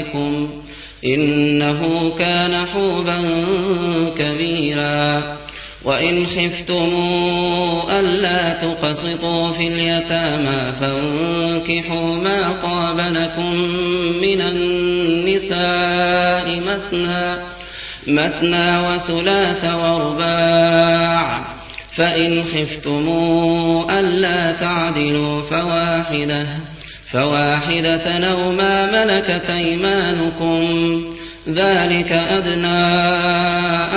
اموالكم إنه كان حوبا كبيرا. وإن خفتم ألا تقسطوا في اليتامى فانكحوا ما طاب لكم من النساء مثنى مثنى وثلاث ورباع. فإن خفتم ألا تعدلوا فواحدة. فواحدة أو ما ملكت أيمانكم ذلك أدنى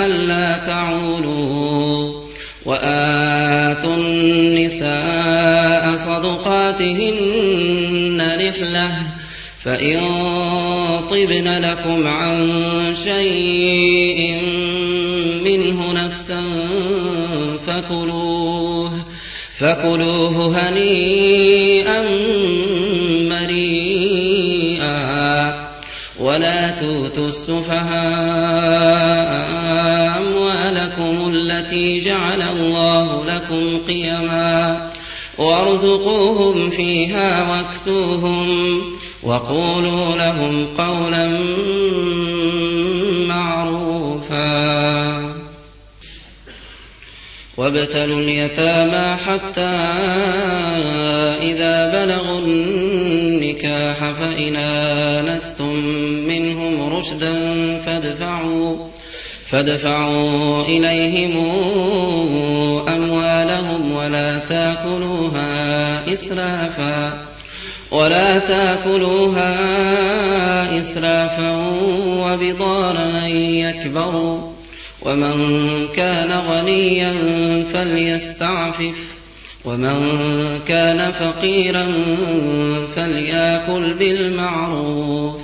ألا تعولوا وآتوا النساء صدقاتهن نحلة فإن طبن لكم عن شيء منه نفسا فكلوه فكلوه هنيئا ولا توتوا السفهاء أموالكم التي جعل الله لكم قيما وارزقوهم فيها واكسوهم وقولوا لهم قولا معروفا. وابتلوا اليتامى حتى إذا بلغوا النكاح فإن منهم رشدا فادفعوا فادفعوا إليهم أموالهم ولا تأكلوها إسرافا ولا تأكلوها إسرافا وبضارا يكبروا ومن كان غنيا فليستعفف ومن كان فقيرا فليأكل بالمعروف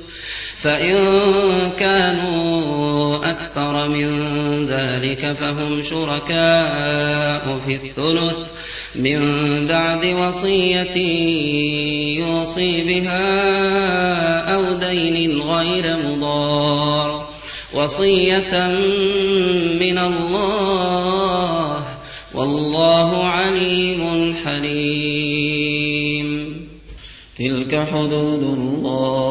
فإن كانوا أكثر من ذلك فهم شركاء في الثلث من بعد وصية يوصي بها أو دين غير مضار. وصية من الله والله عليم حليم. تلك حدود الله.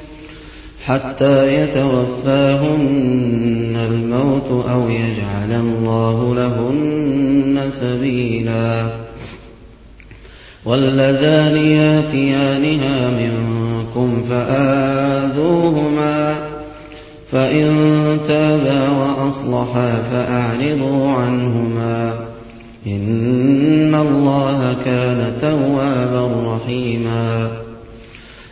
حتى يتوفاهن الموت أو يجعل الله لهن سبيلا. واللذان ياتيانها منكم فآذوهما فإن تابا وأصلحا فأعرضوا عنهما. إن الله كان توابا رحيما.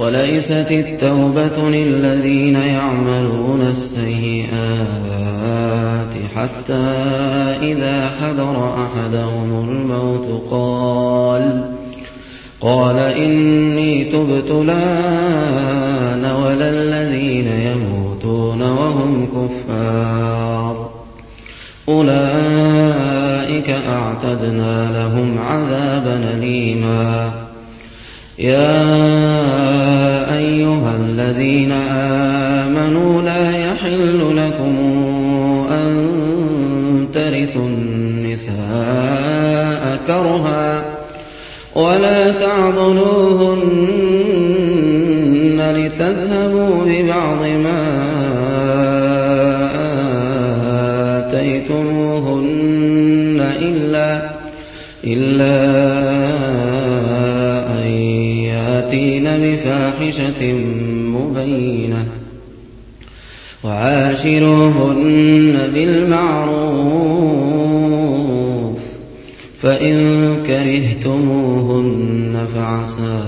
وليست التوبة للذين يعملون السيئات حتى إذا حضر أحدهم الموت قال قال إني تبت الآن ولا الذين يموتون وهم كفار أولئك أعتدنا لهم عذابا أليما يا أيها الذين آمنوا لا يحل لكم أن ترثوا النساء كرها ولا تعضلوهن لتذهبوا ببعض ما آتيتموهن إلا إلا أن يأتين بفاحشة بينة وعاشروهن بالمعروف فإن كرهتموهن فعسى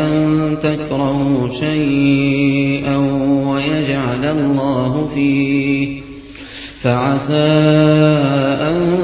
أن تكرهوا شيئا ويجعل الله فيه فعسى أن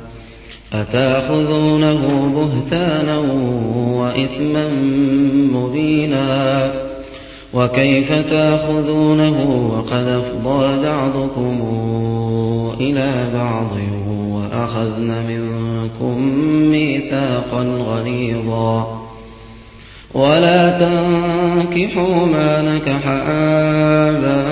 أتأخذونه بهتانا وإثما مبينا؟ وكيف تأخذونه وقد أفضى بعضكم إلى بعض وأخذن منكم ميثاقا غليظا؟ ولا تنكحوا ما نكح آباؤكم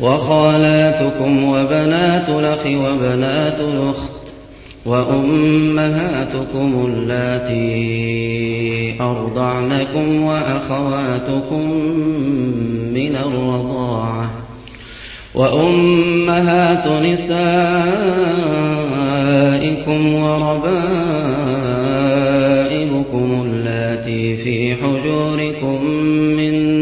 وخالاتكم وبنات الأخ وبنات الأخت وأمهاتكم اللاتي أرضعنكم وأخواتكم من الرضاعة وأمهات نسائكم وربائبكم اللاتي في حجوركم من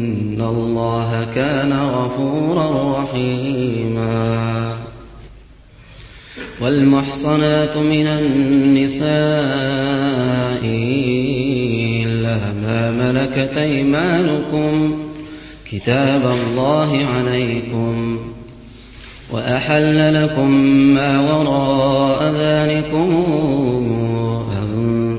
الله كان غفورا رحيما والمحصنات من النساء إلا ما ملكت أيمانكم كتاب الله عليكم وأحل لكم ما وراء ذلكم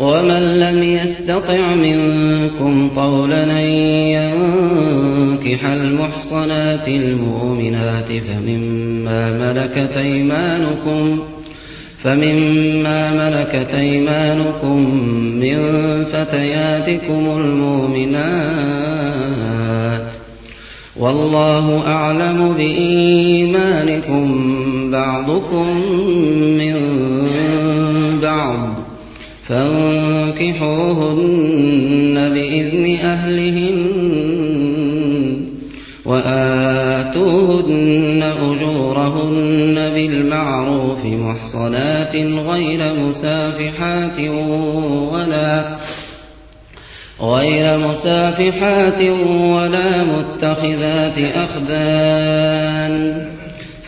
ومن لم يستطع منكم طولا أن ينكح المحصنات المؤمنات فمما ملكت أيمانكم فمما ملكت أيمانكم من فتياتكم المؤمنات والله أعلم بإيمانكم بعضكم من بعض فانكحوهن بإذن أهلهن وآتوهن أجورهن بالمعروف محصنات غير مسافحات ولا غير مسافحات ولا متخذات أخدان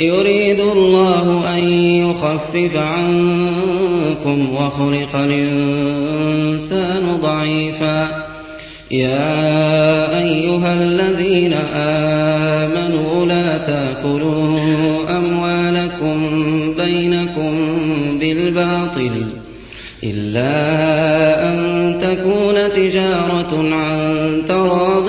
يريد الله أن يخفف عنكم وخلق الإنسان ضعيفا. يا أيها الذين آمنوا لا تأكلوا أموالكم بينكم بالباطل إلا أن تكون تجارة عن تراض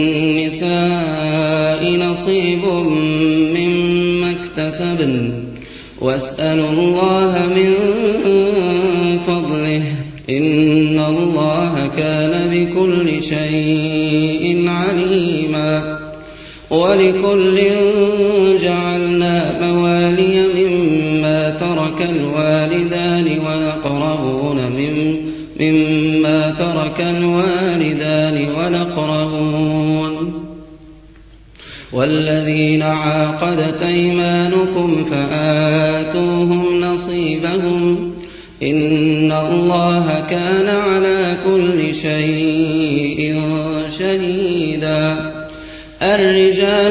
واسألوا الله من فضله إن الله كان بكل شيء عليما ولكل جعلنا موالي مما ترك الوالدان والأقربون من مما ترك الوالدان والأقربون والذين عاقدت أيمانكم فآتوهم نصيبهم إن الله كان على كل شيء شهيدا الرجال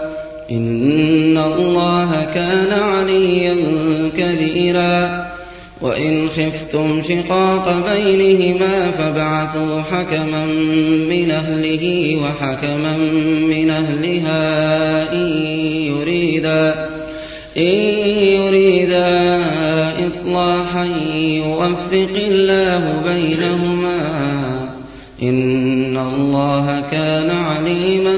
إن الله كان عليا كبيرا وإن خفتم شقاق بينهما فابعثوا حكما من أهله وحكما من أهلها إن يريدا إن يريدا إصلاحا يوفق الله بينهما إن الله كان عليما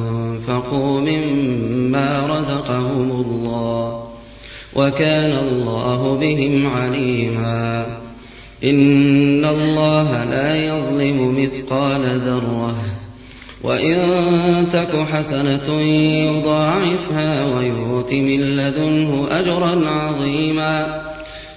وأنفقوا مما رزقهم الله وكان الله بهم عليما. إن الله لا يظلم مثقال ذرة وإن تك حسنة يضاعفها ويؤت من لدنه أجرا عظيما.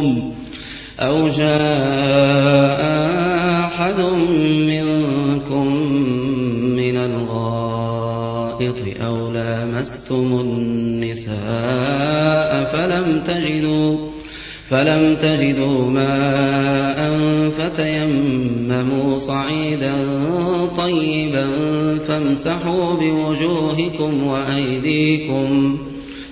منكم أو جاء أحد منكم من الغائط أو لامستم النساء فلم تجدوا فلم تجدوا ماء فتيمموا صعيدا طيبا فامسحوا بوجوهكم وأيديكم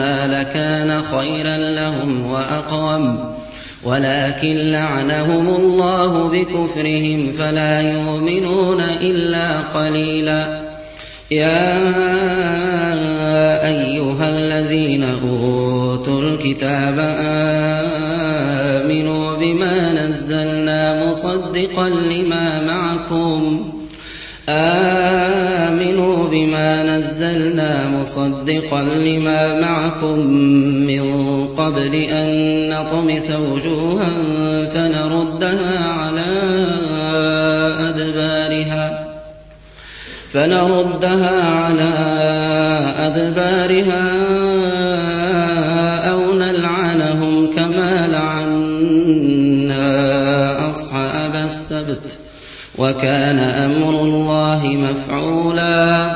لكان خيرا لهم وأقوم ولكن لعنهم الله بكفرهم فلا يؤمنون إلا قليلا يا أيها الذين أوتوا الكتاب آمنوا بما نزلنا مصدقا لما معكم آمنوا بما نزلنا مصدقا لما معكم من قبل أن نطمس وجوها فنردها على أدبارها فنردها على أدبارها أو نلعنهم كما لعنا أصحاب السبت وكان أمر الله مفعولا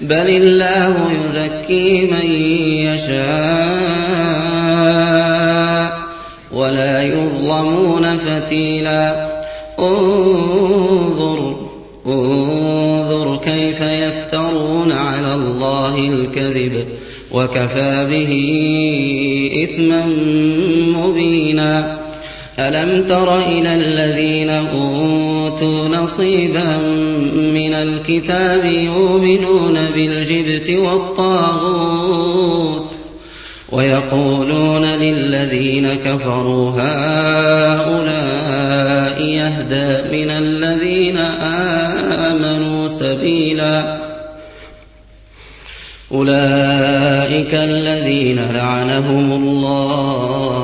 بل الله يزكي من يشاء ولا يظلمون فتيلا انظر انظر كيف يفترون على الله الكذب وكفى به إثما مبينا ألم تر إلى الذين أوتوا أوتوا نصيبا من الكتاب يؤمنون بالجبت والطاغوت ويقولون للذين كفروا هؤلاء يهدى من الذين آمنوا سبيلا أولئك الذين لعنهم الله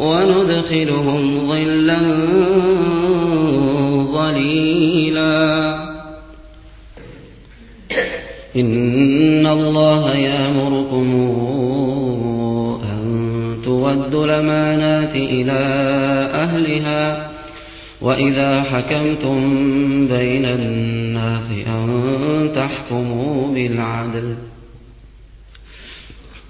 وندخلهم ظلا ظليلا. إن الله يأمركم أن تودوا الأمانات إلى أهلها وإذا حكمتم بين الناس أن تحكموا بالعدل.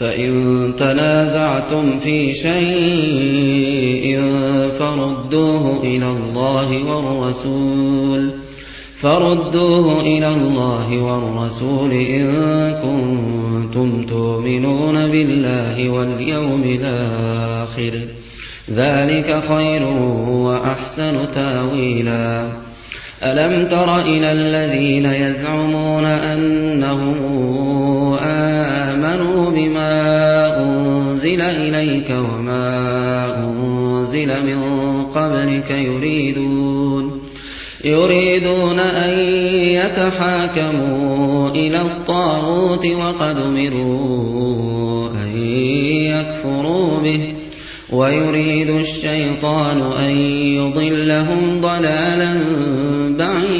فإن تنازعتم في شيء فردوه إلى الله والرسول فردوه إلى الله والرسول إن كنتم تؤمنون بالله واليوم الآخر ذلك خير وأحسن تأويلا. ألم تر إلى الذين يزعمون أنهم آمنوا بما أنزل إليك وما أنزل من قبلك يريدون يريدون أن يتحاكموا إلى الطاغوت وقد أمروا أن يكفروا به ويريد الشيطان أن يضلهم ضلالا بعيدا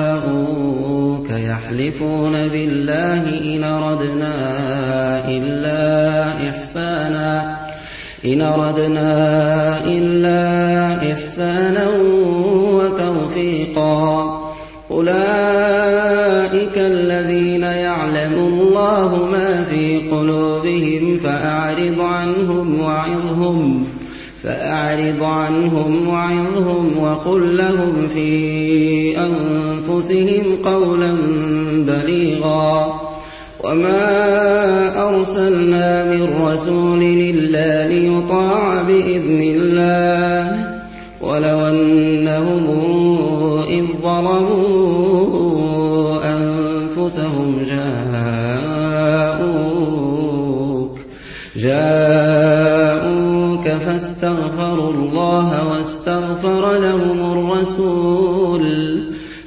يحلفون بالله إن أردنا إلا إحسانا. إن أردنا إلا إحسانا وتوفيقا. أولئك الذين يعلم الله ما في قلوبهم فأعرض عنهم وعظهم فأعرض عنهم وعظهم وقل لهم في أنفسهم قولا بليغا وما أَرْسَلْنَا مِن رَّسُولٍ إِلَّا لِيُطَاعَ بِإِذْنِ اللَّهِ ۚ وَلَوْ أَنَّهُمْ إِذ ظَّلَمُوا أَنفُسَهُمْ جَاءُوكَ فَاسْتَغْفَرُوا اللَّهَ وَاسْتَغْفَرَ لَهُمُ الرَّسُولُ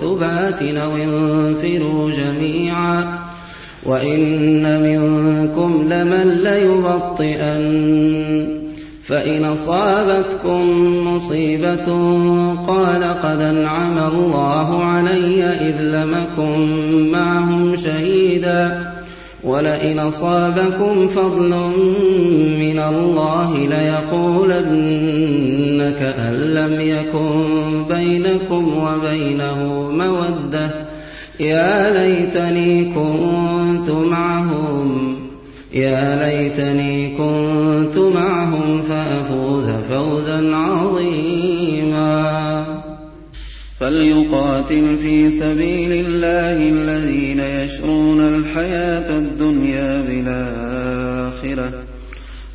ثُبَاتٍ أَوِ انفِرُوا جَمِيعًا ۚ وَإِنَّ مِنكُمْ لَمَن لَّيُبَطِّئَنَّ فَإِنْ أَصَابَتْكُم مُّصِيبَةٌ قَالَ قَدْ أَنْعَمَ اللَّهُ عَلَيَّ إِذْ لَمْ أَكُن مَّعَهُمْ شَهِيدًا وَلَئِنْ أَصَابَكُمْ فَضْلٌ مِّنَ اللَّهِ لَيَقُولَنَّ كَأَن لَّمْ يَكُن بَيْنَكُمْ وَبَيْنَهُ مَوَدَّةٌ. يَا لَيْتَنِي كُنتُ مَعَهُمْ يَا لَيْتَنِي كُنتُ مَعَهُمْ فَأَفُوزَ فَوْزًا عَظِيمًا. فَلْيُقَاتِلْ فِي سَبِيلِ اللَّهِ الَّذِينَ الْحَيَاةَ الدُّنْيَا بِالْآخِرَةِ ۚ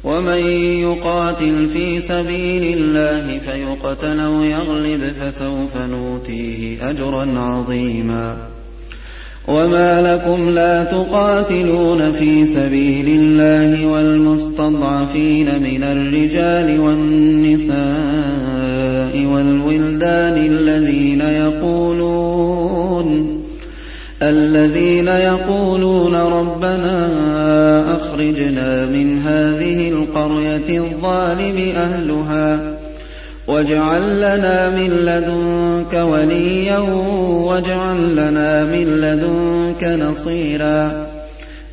وَمَن يُقَاتِلْ فِي سَبِيلِ اللَّهِ فَيُقْتَلْ أَوْ يَغْلِبْ فَسَوْفَ نُؤْتِيهِ أَجْرًا عَظِيمًا وَمَا لَكُمْ لَا تُقَاتِلُونَ فِي سَبِيلِ اللَّهِ وَالْمُسْتَضْعَفِينَ مِنَ الرِّجَالِ وَالنِّسَاءِ وَالْوِلْدَانِ الَّذِينَ يَقُولُونَ الَّذِينَ يَقُولُونَ رَبَّنَا أَخْرِجْنَا مِنْ هَٰذِهِ الْقَرْيَةِ الظَّالِمِ أَهْلُهَا وَاجْعَل لَّنَا مِن لَّدُنكَ وَلِيًّا وَاجْعَل لَّنَا مِن لَّدُنكَ نَصِيرًا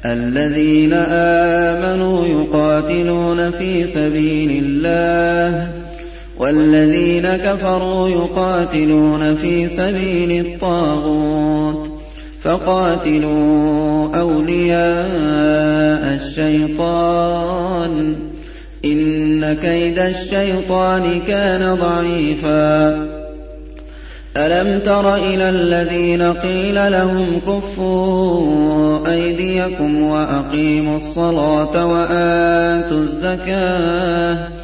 الَّذِينَ آمَنُوا يُقَاتِلُونَ فِي سَبِيلِ اللَّهِ وَالَّذِينَ كَفَرُوا يُقَاتِلُونَ فِي سَبِيلِ الطَّاغُوتِ فَقَاتِلُوا أَوْلِيَاءَ الشَّيْطَانِ ۖ. إِنَّ كَيْدَ الشَّيْطَانِ كَانَ ضَعِيفًا. أَلَمْ تَرَ إِلَى الَّذِينَ قِيلَ لَهُمْ كُفُّوا أَيْدِيَكُمْ وَأَقِيمُوا الصَّلَاةَ وَآتُوا الزَّكَاةَ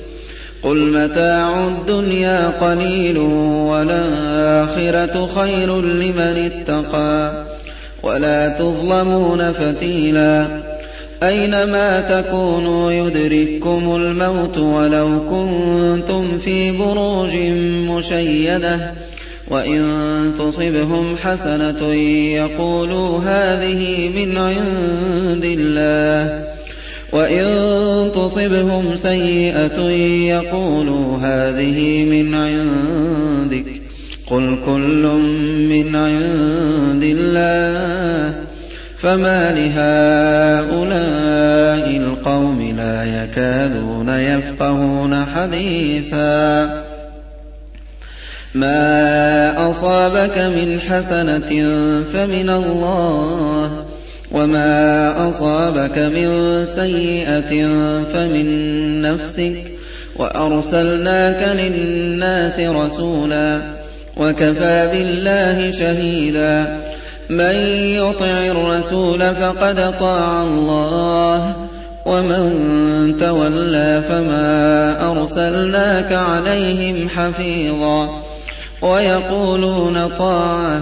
قُلْ مَتَاعُ الدُّنْيَا قَلِيلٌ وَالْآخِرَةُ خَيْرٌ لِّمَنِ اتَّقَىٰ ولا تظلمون فتيلا أينما تكونوا يدرككم الموت ولو كنتم في بروج مشيدة وإن تصبهم حسنة يقولوا هذه من عند الله وإن تصبهم سيئة يقولوا هذه من عندك. قل كل من عند الله. فما لهؤلاء القوم لا يكادون يفقهون حديثا. ما أصابك من حسنة فمن الله. وما أصابك من سيئة فمن نفسك وأرسلناك للناس رسولا وكفى بالله شهيدا من يطع الرسول فقد طاع الله ومن تولى فما أرسلناك عليهم حفيظا ويقولون طاعه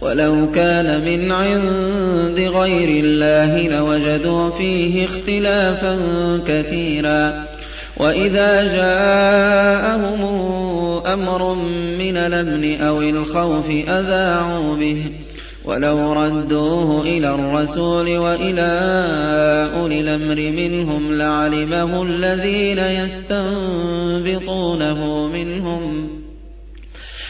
ولو كان من عند غير الله لوجدوا فيه اختلافا كثيرا. وإذا جاءهم أمر من الأمن أو الخوف أذاعوا به. ولو ردوه إلى الرسول وإلى أولي الأمر منهم لعلمه الذين يستنبطونه منهم.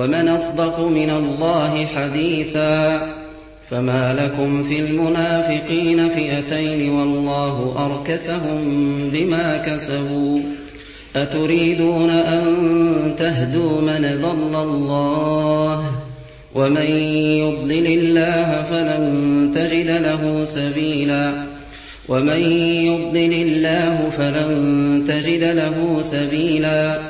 ومن أصدق من الله حديثا فما لكم في المنافقين فئتين والله أركسهم بما كسبوا أتريدون أن تهدوا من ضل الله ومن يضلل الله فلن تجد له سبيلا ومن يضلل الله فلن تجد له سبيلا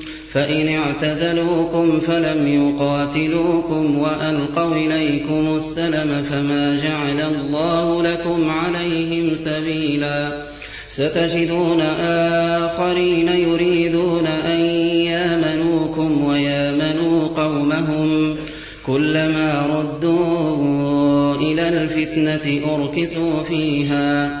فإن اعتزلوكم فلم يقاتلوكم وألقوا إليكم السلم فما جعل الله لكم عليهم سبيلا. ستجدون آخرين يريدون أن يامنوكم ويامنوا قومهم. كلما ردوا إلى الفتنة أركسوا فيها.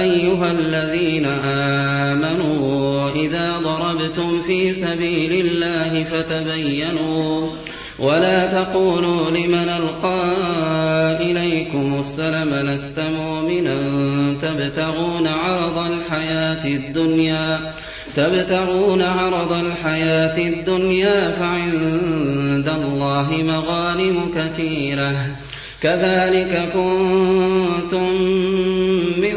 أيها الذين آمنوا إذا ضربتم في سبيل الله فتبينوا ولا تقولوا لمن ألقى إليكم السلم لست مؤمنا تبتغون عرض الحياة الدنيا تبتغون عرض الحياة الدنيا فعند الله مغانم كثيرة كذلك كنتم من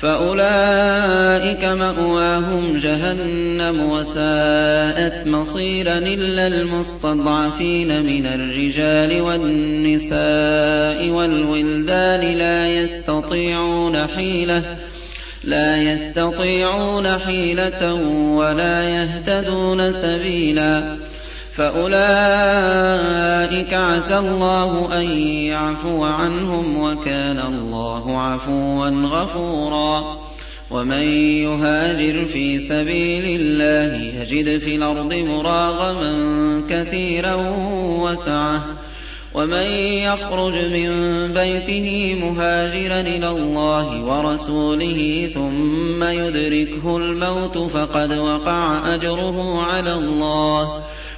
فأولئك مأواهم جهنم وساءت مصيرا إلا المستضعفين من الرجال والنساء والولدان لا يستطيعون حيلة ولا يهتدون سبيلا فأولئك عسى الله أن يعفو عنهم وكان الله عفوا غفورا. ومن يهاجر في سبيل الله يجد في الأرض مراغما كثيرا وسعه. ومن يخرج من بيته مهاجرا إلى الله ورسوله ثم يدركه الموت فقد وقع اجره على الله.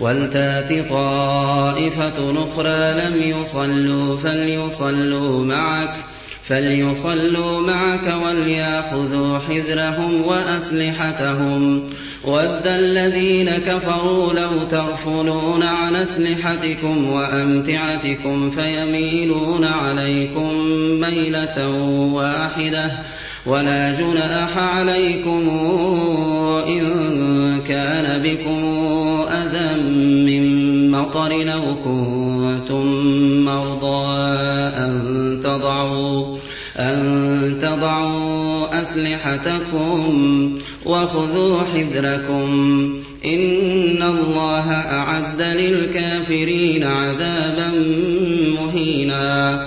ولتات طائفة أخرى لم يصلوا فليصلوا معك فليصلوا معك وليأخذوا حذرهم وأسلحتهم. ود الذين كفروا لو تغفلون عن أسلحتكم وأمتعتكم فيميلون عليكم ميلة واحدة. ولا جناح عليكم إن كان بكم أذى من مطر أو كنتم مرضى أن تضعوا أن تضعوا أسلحتكم وخذوا حذركم إن الله أعد للكافرين عذابا مهينا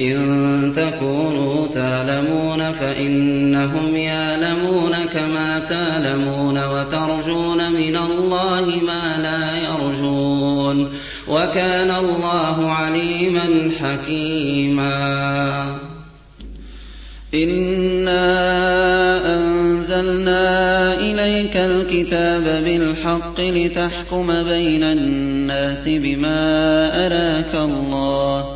إن تكونوا تعلمون فإنهم يعلمون كما تعلمون وترجون من الله ما لا يرجون وكان الله عليما حكيما. إنا أنزلنا إليك الكتاب بالحق لتحكم بين الناس بما أراك الله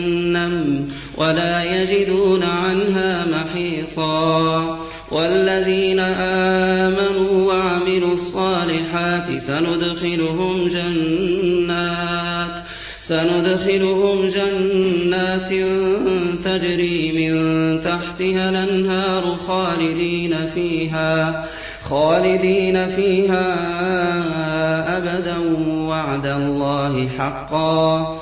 ولا يجدون عنها محيصا. والذين آمنوا وعملوا الصالحات سندخلهم جنات سندخلهم جنات تجري من تحتها الأنهار خالدين فيها خالدين فيها أبدا وعد الله حقا.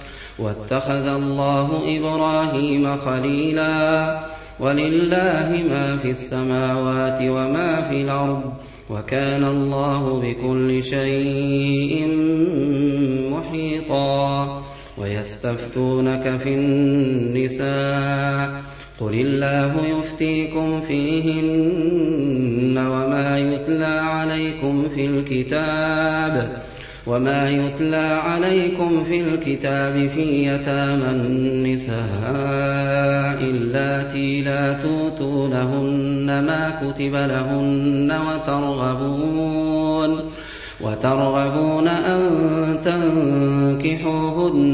واتخذ الله إبراهيم خليلا ولله ما في السماوات وما في الأرض وكان الله بكل شيء محيطا ويستفتونك في النساء قل الله يفتيكم فيهن وما يتلى عليكم في الكتاب وما يتلى عليكم في الكتاب في يتامى النساء اللاتي لا توتونهن ما كتب لهن وترغبون وترغبون أن تنكحوهن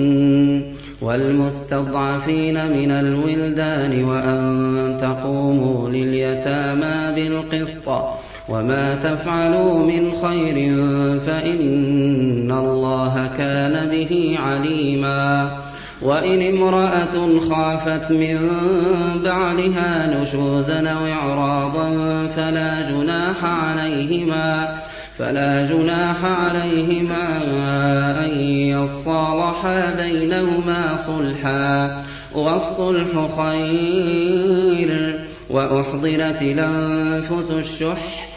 والمستضعفين من الولدان وأن تقوموا لليتامى بالقسط وما تفعلوا من خير فإن الله كان به عليما وإن امرأة خافت من بعلها نشوزا أو إعراضا فلا جناح عليهما فلا جناح عليهما أن يصالحا بينهما صلحا والصلح خير وأحضرت الأنفس الشح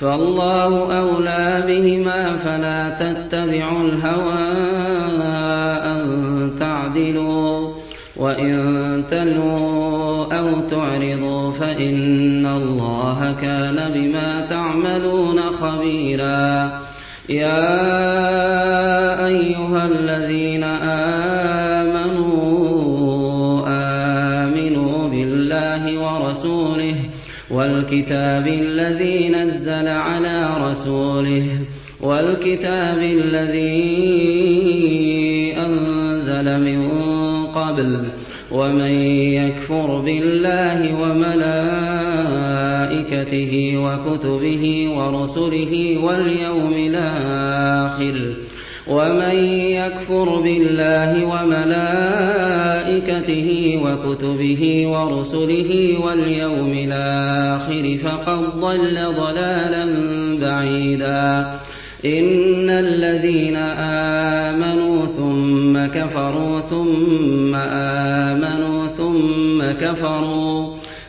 فالله أولى بهما فلا تتبعوا الهوى أن تعدلوا وإن تلووا أو تعرضوا فإن الله كان بما تعملون خبيرا يا أيها الذين والكتاب الذي نزل على رسوله والكتاب الذي أنزل من قبل ومن يكفر بالله وملائكته وكتبه ورسله واليوم الآخر. ومن يكفر بالله وملائكته وكتبه ورسله واليوم الآخر فقد ضل ضلالا بعيدا. إن الذين آمنوا ثم كفروا ثم آمنوا ثم كفروا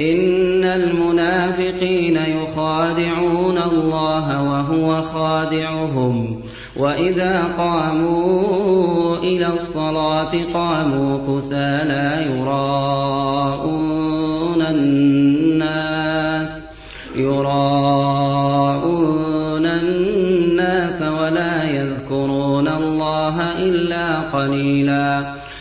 إِنَّ الْمُنَافِقِينَ يُخَادِعُونَ اللَّهَ وَهُوَ خَادِعُهُمْ. وَإِذَا قَامُوا إِلَى الصَّلَاةِ قَامُوا كُسَالَىٰ يُرَاءُونَ النَّاسَ يُرَاءُونَ النَّاسَ وَلَا يَذْكُرُونَ اللَّهَ إِلَّا قَلِيلًا.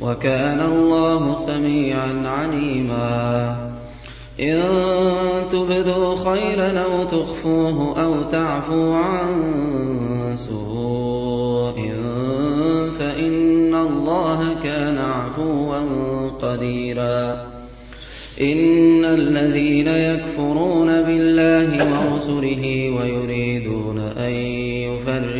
وَكَانَ اللَّهُ سَمِيعًا عَلِيمًا. إِن تُبْدُوا خَيْرًا أَوْ تُخْفُوهُ أَوْ تَعْفُوا عَن سُوءٍ فَإِنَّ اللَّهَ كَانَ عَفُوًّا قَدِيرًا. إِنَّ الَّذِينَ يَكْفُرُونَ بِاللَّهِ وَرُسُلِهِ وَيُرِيدُونَ أَن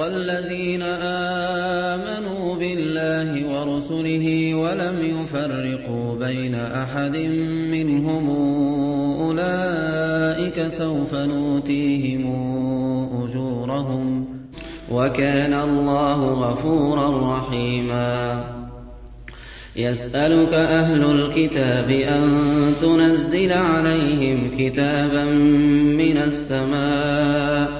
وَالَّذِينَ آمَنُوا بِاللَّهِ وَرُسُلِهِ وَلَمْ يُفَرِّقُوا بَيْنَ أَحَدٍ مِّنْهُمْ أُولَٰئِكَ سَوْفَ نُؤْتِيهِمْ أُجُورَهُمْ ۗ وَكَانَ اللَّهُ غَفُورًا رَّحِيمًا. يَسْأَلُكَ أَهْلُ الْكِتَابِ أَن تُنَزِّلَ عَلَيْهِمْ كِتَابًا مِّنَ السَّمَاءِ ۚ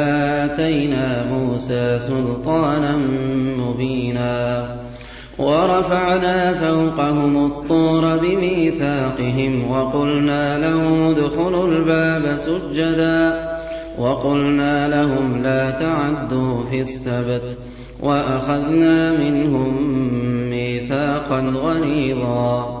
وَآتَيْنَا مُوسَىٰ سُلْطَانًا مُّبِينًا وَرَفَعْنَا فَوْقَهُمُ الطُّورَ بِمِيثَاقِهِمْ وَقُلْنَا لَهُمُ ادْخُلُوا الْبَابَ سُجَّدًا وَقُلْنَا لَهُمْ لَا تَعْدُوا فِي السَّبْتِ وَأَخَذْنَا مِنْهُم مِّيثَاقًا غَلِيظًا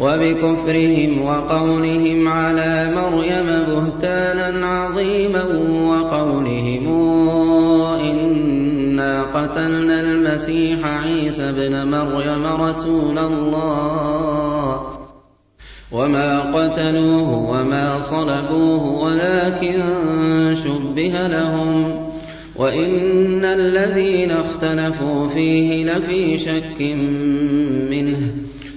وبكفرهم وقولهم على مريم بهتانا عظيما وقولهم إنا قتلنا المسيح عيسى ابن مريم رسول الله. وما قتلوه وما صلبوه ولكن شبه لهم. وإن الذين اختلفوا فيه لفي شك منه.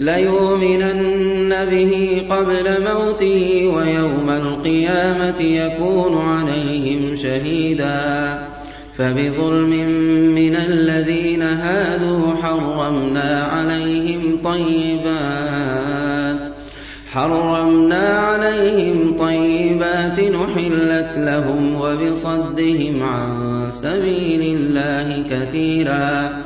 لَيُؤْمِنَنَّ بِهِ قَبْلَ مَوْتِهِ وَيَوْمَ الْقِيَامَةِ يَكُونُ عَلَيْهِمْ شَهِيدًا. فَبِظُلْمٍ مِّنَ الَّذِينَ هَادُوا حَرَّمْنَا عَلَيْهِمْ طَيِّبَاتٍ. حرمنا عليهم طيبات نحلت لهم وبصدهم عن سبيل الله كثيرا.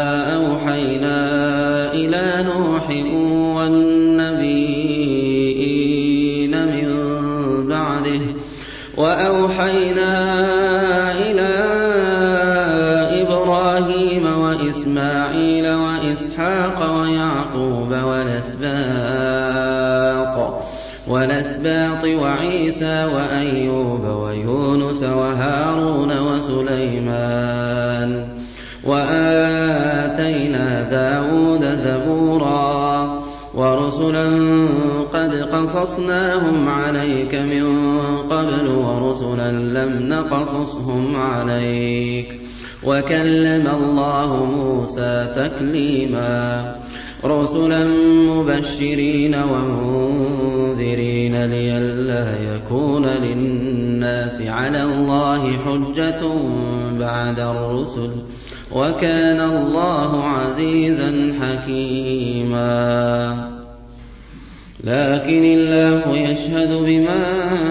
وَالْأَسْبَاطِ وَعِيسَىٰ وَأَيُّوبَ وَيُونُسَ وَهَارُونَ وَسُلَيْمَانَ وَآتَيْنَا دَاوُودَ زَبُورًا وَرُسُلًا قَدْ قَصَصْنَاهُمْ عَلَيْكَ مِن قَبْلُ وَرُسُلًا لَّمْ نَقْصُصْهُمْ عَلَيْكَ ۚ وَكَلَّمَ اللَّهُ مُوسَىٰ تَكْلِيمًا رُّسُلًا مُّبَشِّرِينَ وَمُنذِرِينَ لِئَلَّا يَكُونَ لِلنَّاسِ عَلَى اللَّهِ حُجَّةٌ بَعْدَ الرُّسُلِ ۚ وَكَانَ اللَّهُ عَزِيزًا حَكِيمًا. لكن الله يشهد بما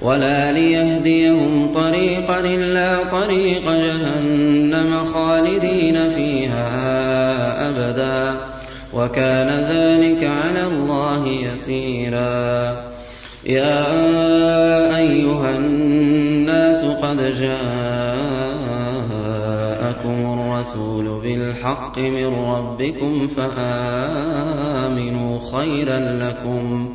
ولا ليهديهم طريقا إلا طريق جهنم خالدين فيها أبدا وكان ذلك على الله يسيرا. يا أيها الناس قد جاءكم الرسول بالحق من ربكم فآمنوا خيرا لكم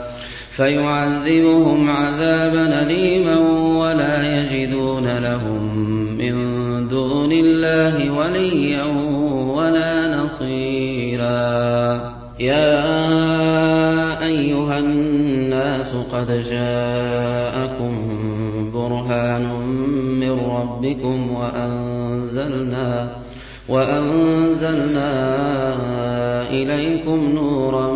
فيعذبهم عذابا أليما ولا يجدون لهم من دون الله وليا ولا نصيرا. يا أيها الناس قد جاءكم برهان من ربكم وأنزلنا وأنزلنا إليكم نورا